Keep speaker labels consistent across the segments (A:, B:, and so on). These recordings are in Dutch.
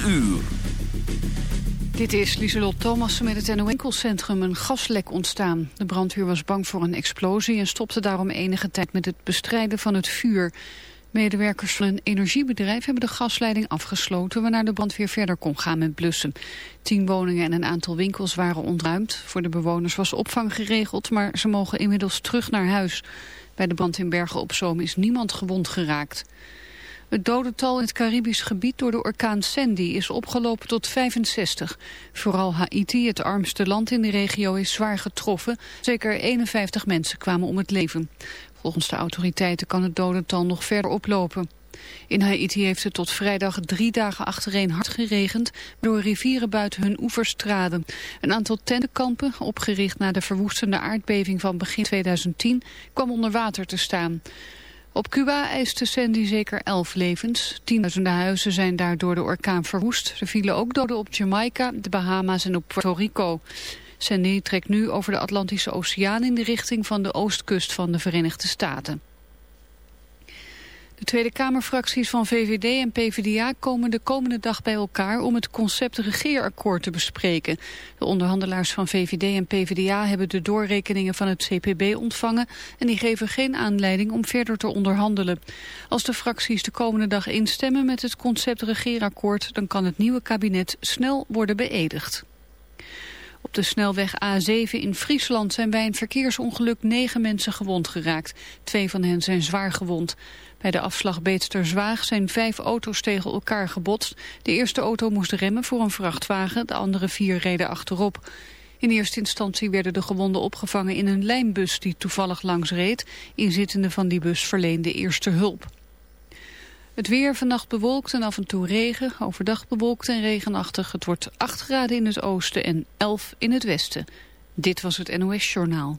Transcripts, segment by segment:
A: 4 uur.
B: Dit is Lieselot Thomas met het NO-winkelcentrum een gaslek ontstaan. De brandweer was bang voor een explosie en stopte daarom enige tijd met het bestrijden van het vuur. Medewerkers van een energiebedrijf hebben de gasleiding afgesloten... waarna de brandweer verder kon gaan met blussen. Tien woningen en een aantal winkels waren ontruimd. Voor de bewoners was opvang geregeld, maar ze mogen inmiddels terug naar huis. Bij de brand in Bergen op Zoom is niemand gewond geraakt. Het dodental in het Caribisch gebied door de orkaan Sandy is opgelopen tot 65. Vooral Haiti, het armste land in de regio, is zwaar getroffen. Zeker 51 mensen kwamen om het leven. Volgens de autoriteiten kan het dodental nog verder oplopen. In Haiti heeft het tot vrijdag drie dagen achtereen hard geregend... door rivieren buiten hun oevers traden. Een aantal tentenkampen, opgericht na de verwoestende aardbeving van begin 2010... kwam onder water te staan. Op Cuba eiste Sandy zeker elf levens. Tienduizenden huizen zijn daar door de orkaan verwoest. Er vielen ook doden op Jamaica, de Bahama's en op Puerto Rico. Sandy trekt nu over de Atlantische Oceaan in de richting van de oostkust van de Verenigde Staten. De Tweede Kamerfracties van VVD en PvdA komen de komende dag bij elkaar om het concept regeerakkoord te bespreken. De onderhandelaars van VVD en PvdA hebben de doorrekeningen van het CPB ontvangen en die geven geen aanleiding om verder te onderhandelen. Als de fracties de komende dag instemmen met het concept regeerakkoord, dan kan het nieuwe kabinet snel worden beëdigd. Op de snelweg A7 in Friesland zijn bij een verkeersongeluk negen mensen gewond geraakt. Twee van hen zijn zwaar gewond. Bij de afslag Beetster-Zwaag zijn vijf auto's tegen elkaar gebotst. De eerste auto moest remmen voor een vrachtwagen, de andere vier reden achterop. In eerste instantie werden de gewonden opgevangen in een lijnbus die toevallig langs reed. Inzittenden van die bus verleende eerste hulp. Het weer vannacht bewolkt en af en toe regen. Overdag bewolkt en regenachtig. Het wordt 8 graden in het oosten en 11 in het westen. Dit was het NOS Journaal.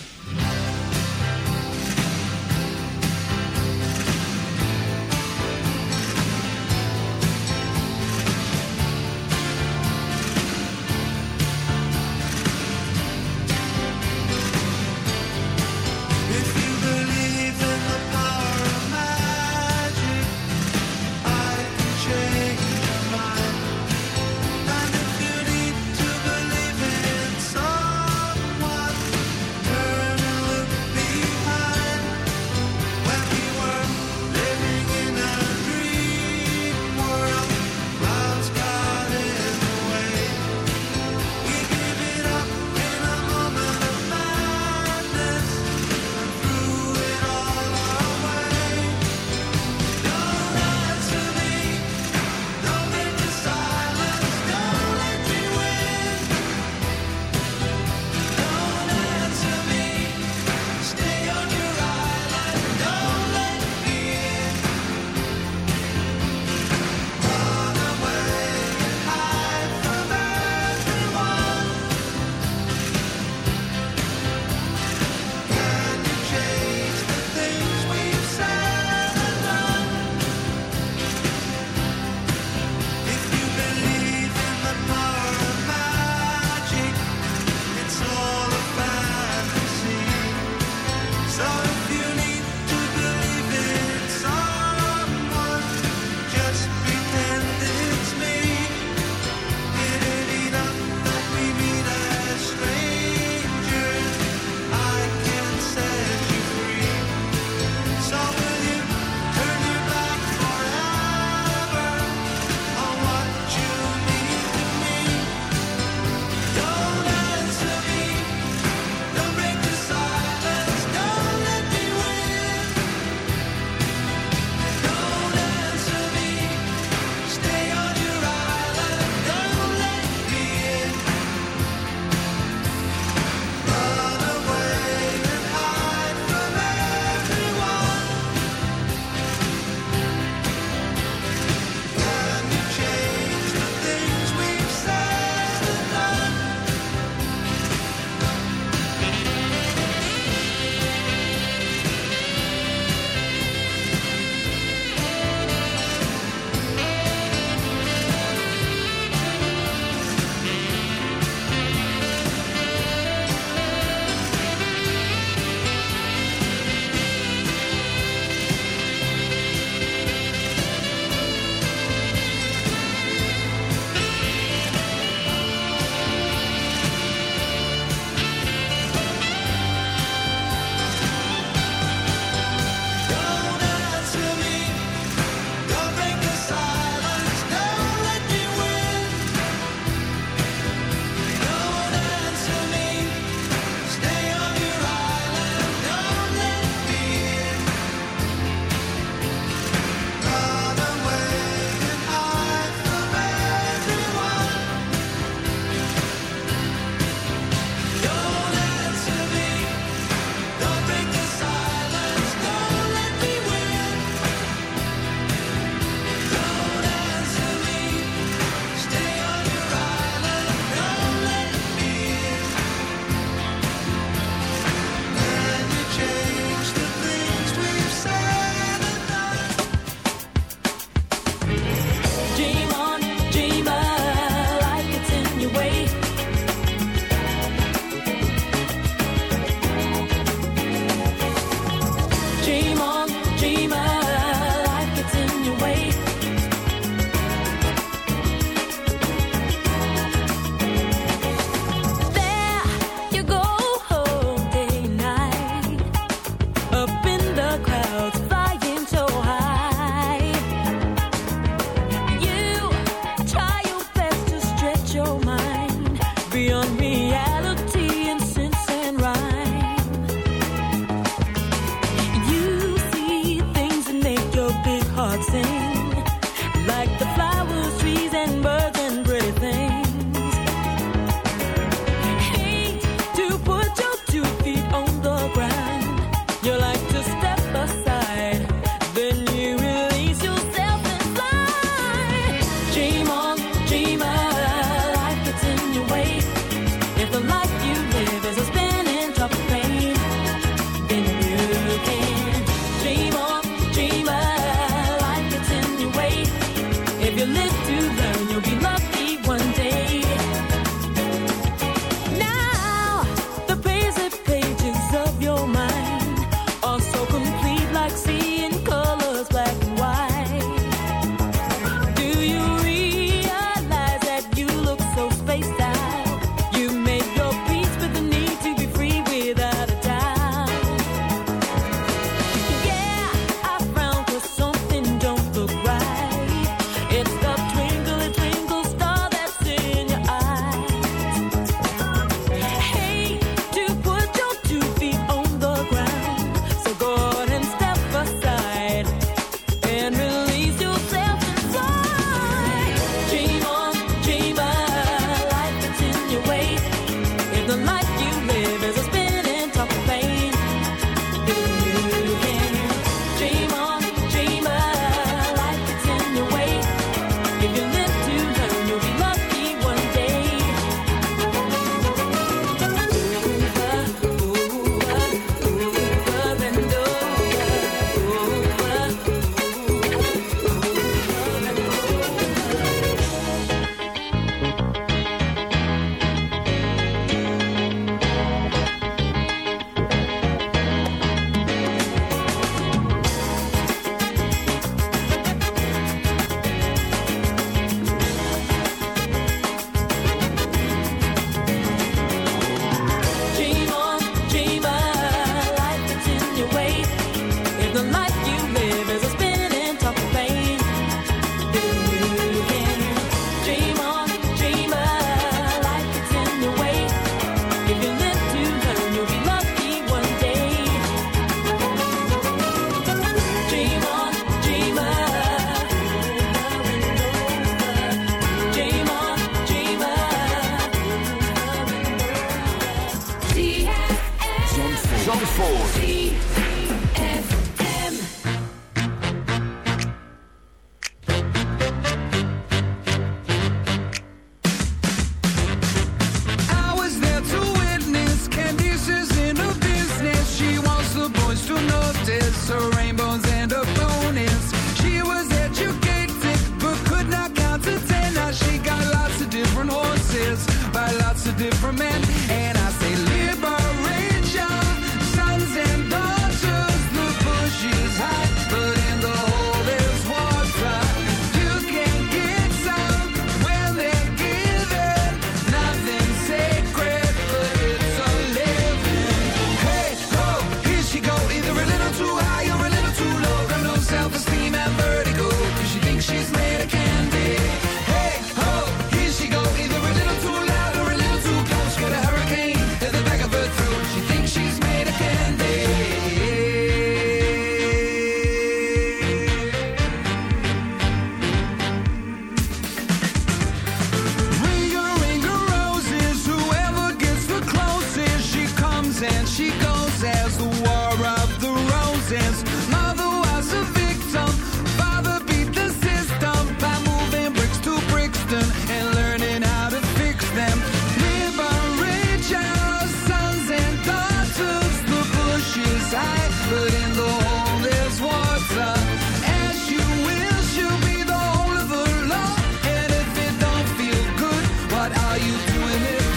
C: are you doing it?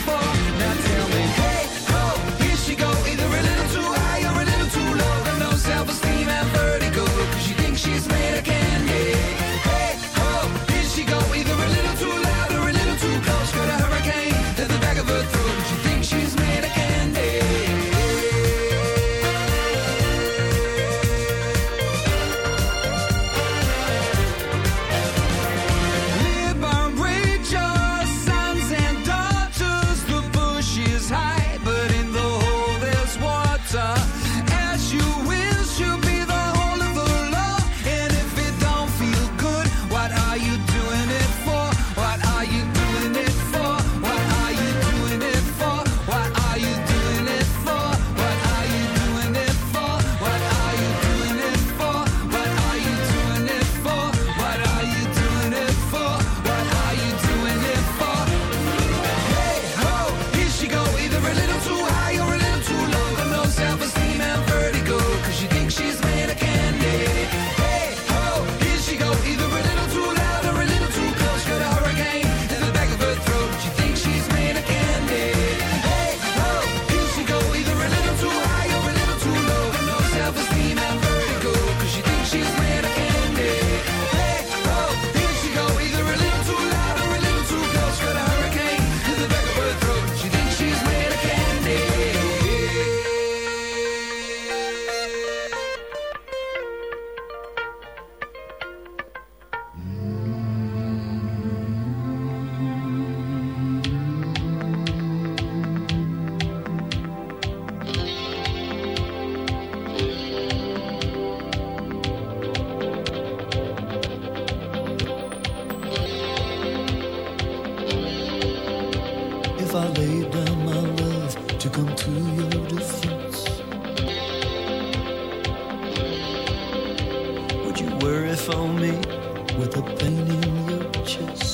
C: I laid down my love
D: to come to your defense?
C: Would you worry for me with a pain in your chest?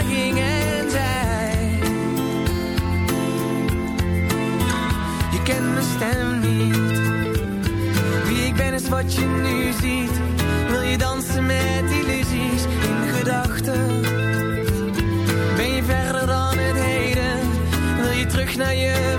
E: dying and I Je kent mijn stem niet. Wie ik ben is wat je nu ziet. Wil je dansen met illusies in gedachten? Ben je verder dan het heden? Wil je terug naar je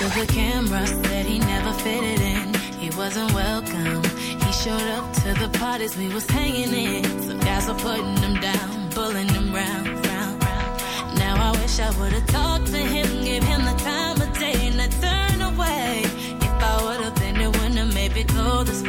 E: to the
F: camera, said he never fitted in. He wasn't welcome. He showed up to the parties we was hanging in. Some guys were putting him down, pulling him round, round, round. Now I wish I would've talked to him, give him the time of day, and I turned away. If I would've been it, wouldn't have
E: made me
G: go this.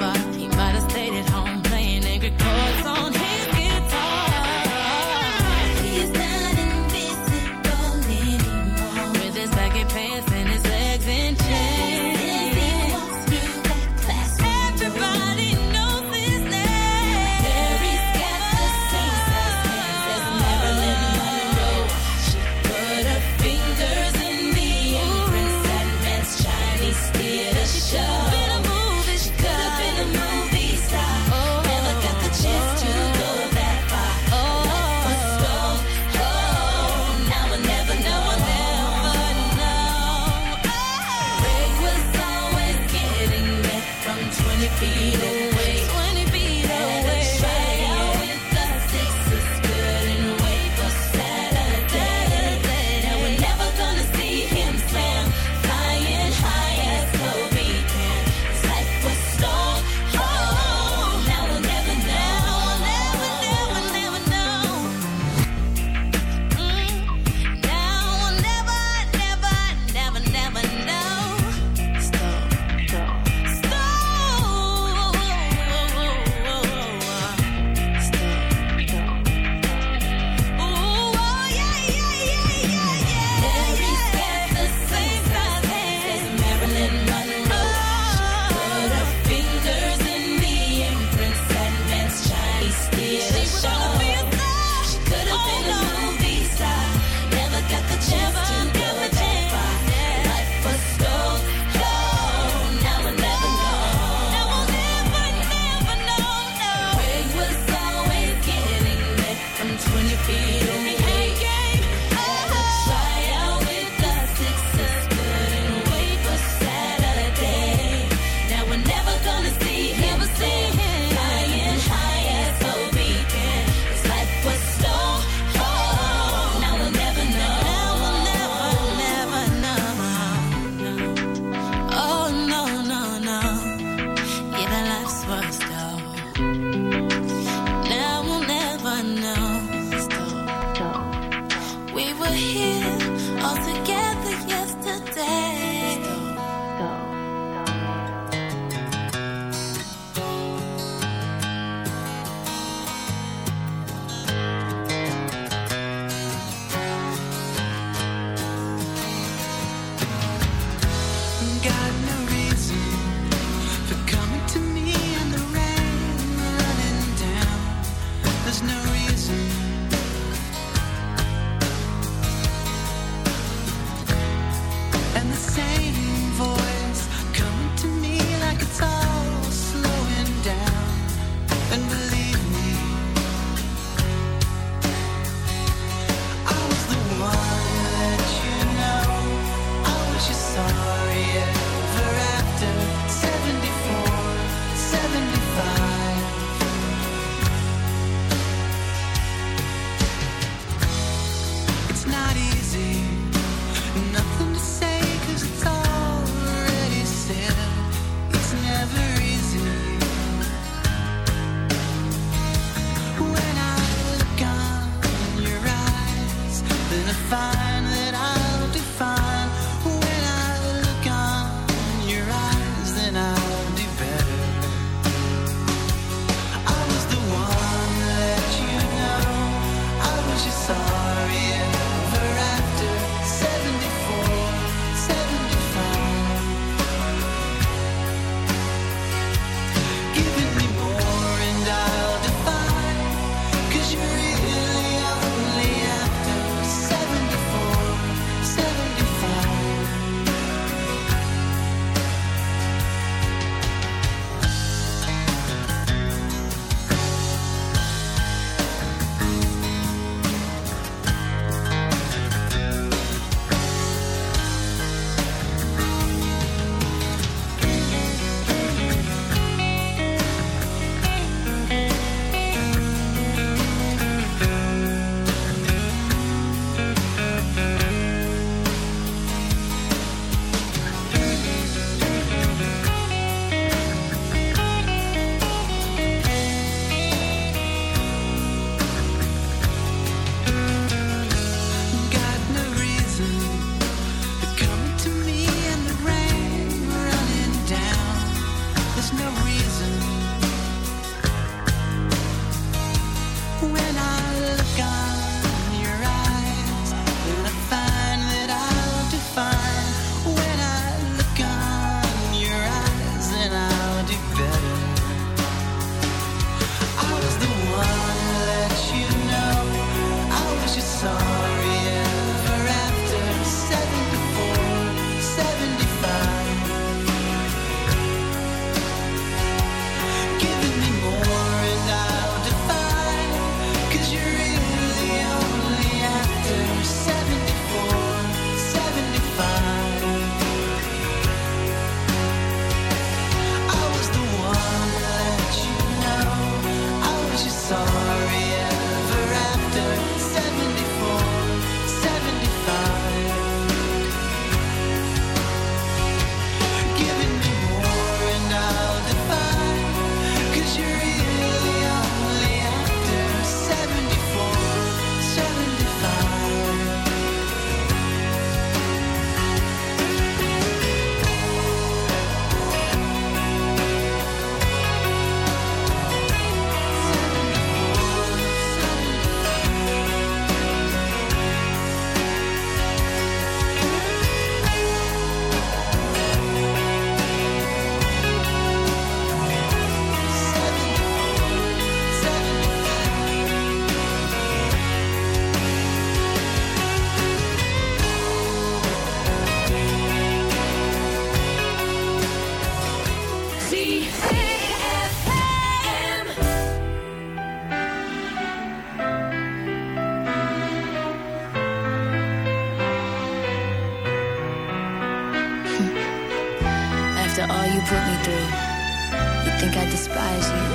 G: think I despise you.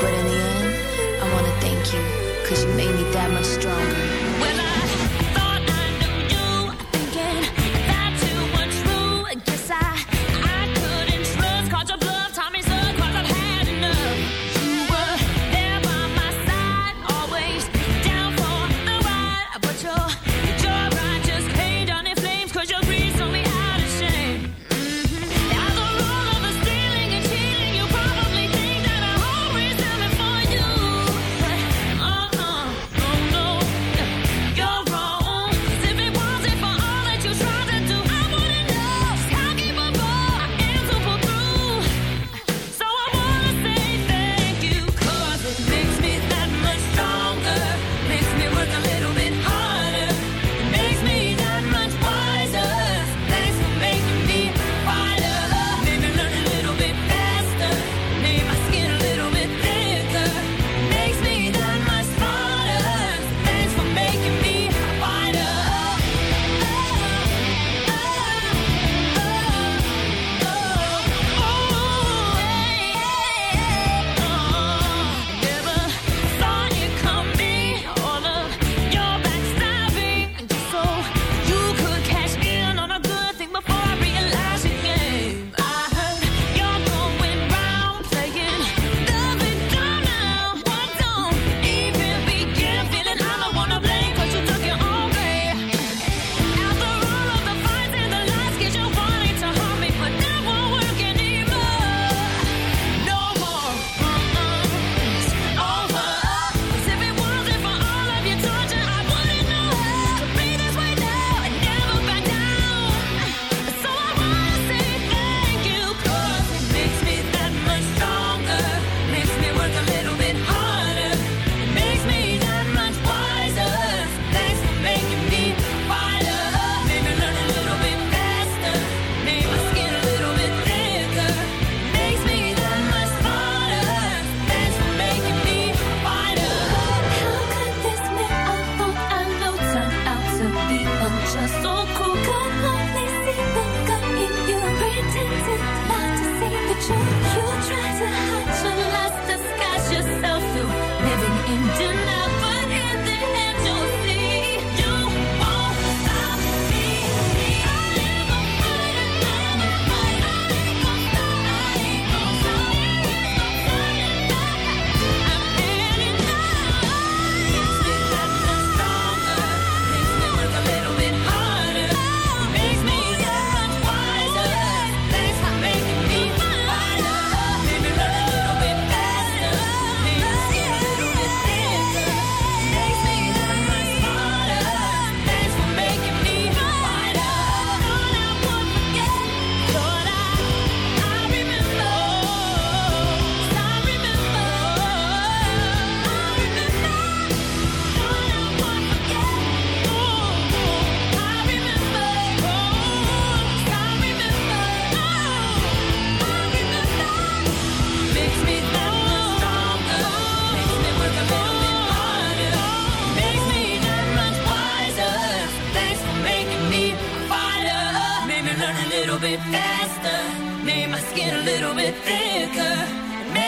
G: But in the end, I wanna thank you, cause you made me that much stronger.
E: When I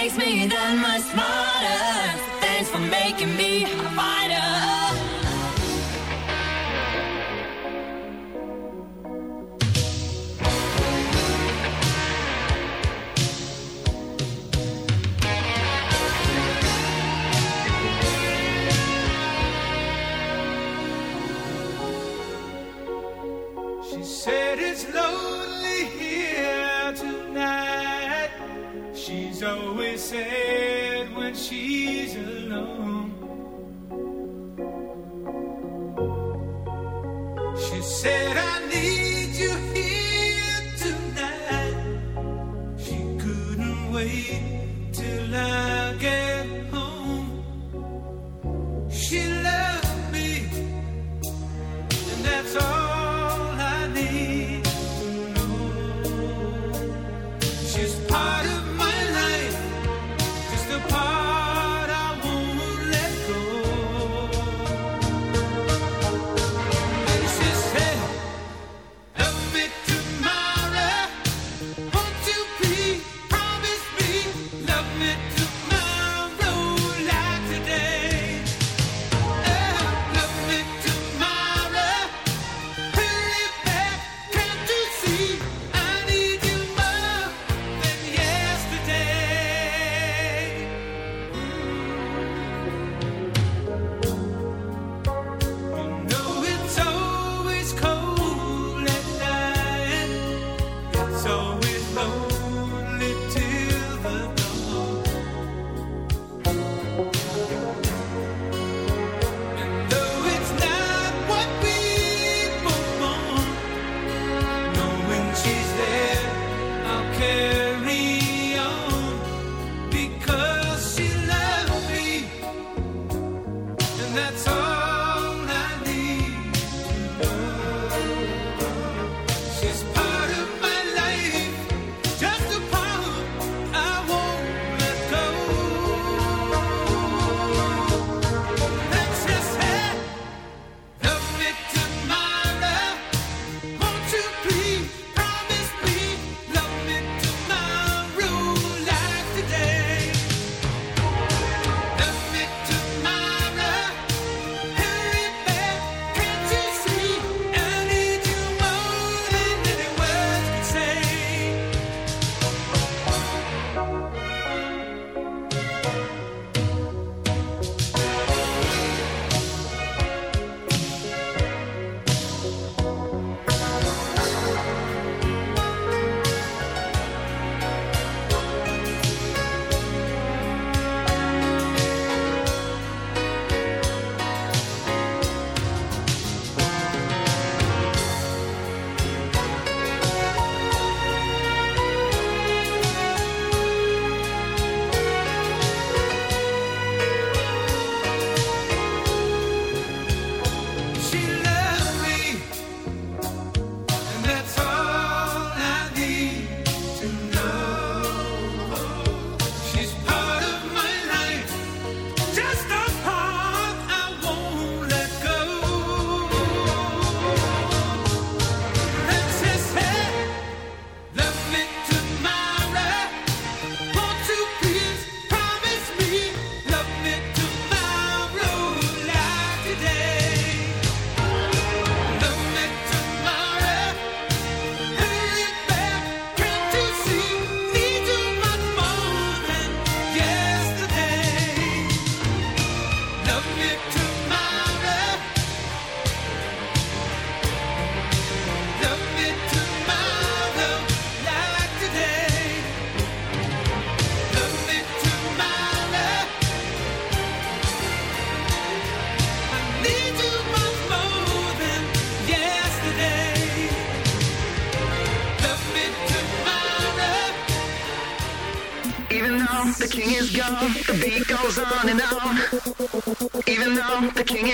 E: makes me that much smarter. Thanks for making me a fighter.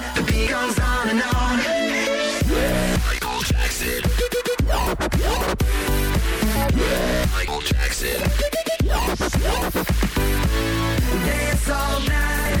H: The beat goes on and on. Michael Jackson. Michael Jackson. Dance all night,